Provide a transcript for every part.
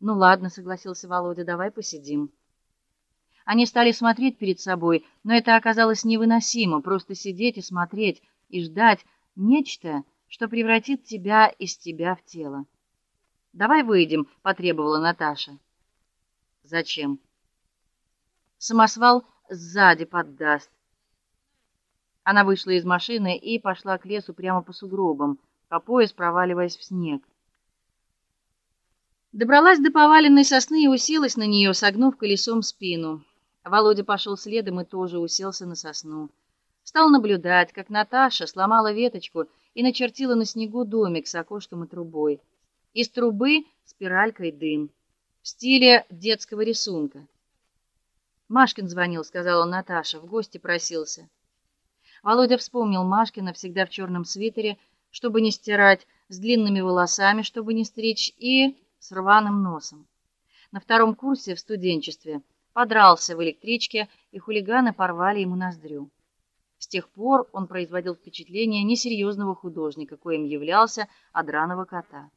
Ну ладно, согласился Володя. Давай посидим. Они стали смотреть перед собой, но это оказалось невыносимо просто сидеть и смотреть и ждать нечто, что превратит тебя из тебя в тело. Давай выйдем, потребовала Наташа. Зачем? Самосвал сзади поддаст. Она вышла из машины и пошла к лесу прямо по сугробам, по пояс проваливаясь в снег. Добралась до поваленной сосны и уселась на нее, согнув колесом спину. Володя пошел следом и тоже уселся на сосну. Стал наблюдать, как Наташа сломала веточку и начертила на снегу домик с окошком и трубой. Из трубы спиралькой дым в стиле детского рисунка. Машкин звонил, сказала Наташа, в гости просился. Володя вспомнил Машкина всегда в черном свитере, чтобы не стирать, с длинными волосами, чтобы не стричь, и с рваным носом. На втором курсе в студенчестве подрался в электричке, и хулиганы порвали ему ноздрю. С тех пор он производил впечатление несерьезного художника, коим являлся, а драного кота.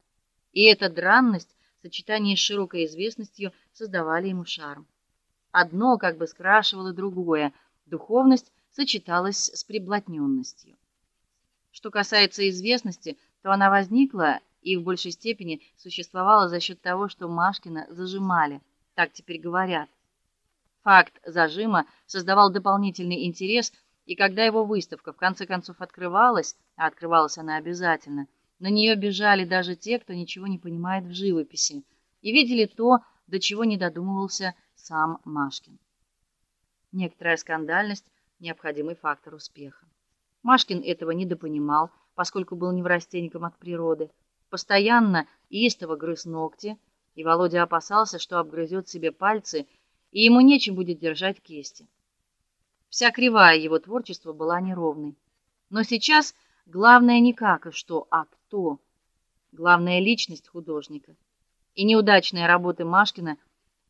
И эта дранность в сочетании с широкой известностью создавали ему шарм. Одно как бы скрашивало другое, духовность сочеталась с приблотненностью. Что касается известности, то она возникла и в большей степени существовала за счет того, что Машкина зажимали, так теперь говорят. Факт зажима создавал дополнительный интерес, и когда его выставка в конце концов открывалась, а открывалась она обязательно, на нее бежали даже те, кто ничего не понимает в живописи, и видели то, до чего не додумывался сам Машкин. Некоторая скандальность необходимый фактор успеха. Машкин этого недопонимал, поскольку был неврастенником от природы постоянно истово грыз ногти, и Володя опасался, что обгрызет себе пальцы, и ему нечем будет держать кисти. Вся кривая его творчества была неровной. Но сейчас главное не как и что, а кто. Главная личность художника. И неудачные работы Машкина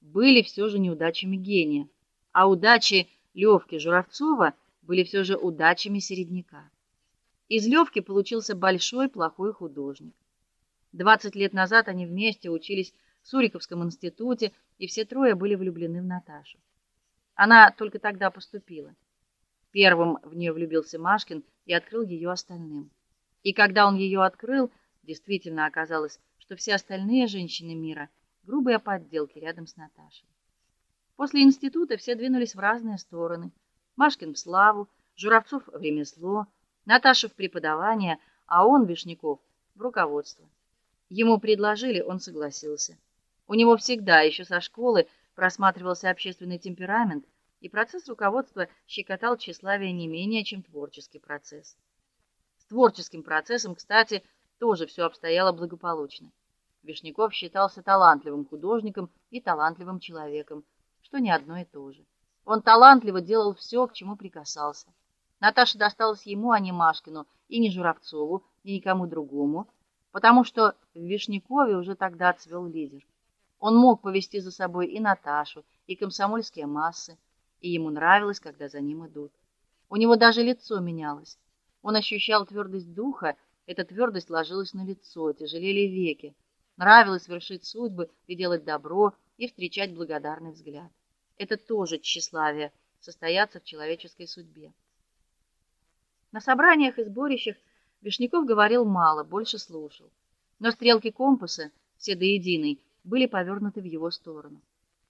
были все же неудачами гения, а удачи Левки Журавцова были все же удачами середняка. Из Левки получился большой плохой художник. Двадцать лет назад они вместе учились в Суриковском институте, и все трое были влюблены в Наташу. Она только тогда поступила. Первым в нее влюбился Машкин и открыл ее остальным. И когда он ее открыл, действительно оказалось, что все остальные женщины мира грубые подделки рядом с Наташей. После института все двинулись в разные стороны. Машкин в славу, Журавцов в ремесло, Наташа в преподавание, а он Вишняков в руководство. Ему предложили, он согласился. У него всегда еще со школы просматривался общественный темперамент, и процесс руководства щекотал тщеславие не менее, чем творческий процесс. С творческим процессом, кстати, тоже все обстояло благополучно. Вишняков считался талантливым художником и талантливым человеком, что не одно и то же. Он талантливо делал все, к чему прикасался. Наташа досталась ему, а не Машкину, и не Журавцову, и никому другому потому что в Вишнякове уже тогда цвел лидер. Он мог повести за собой и Наташу, и комсомольские массы, и ему нравилось, когда за ним идут. У него даже лицо менялось. Он ощущал твердость духа, эта твердость ложилась на лицо, тяжелели веки. Нравилось вершить судьбы и делать добро, и встречать благодарный взгляд. Это тоже тщеславие состояться в человеческой судьбе. На собраниях и сборищах Вишняков говорил мало, больше слушал. Но стрелки компаса, все до единой, были повернуты в его сторону.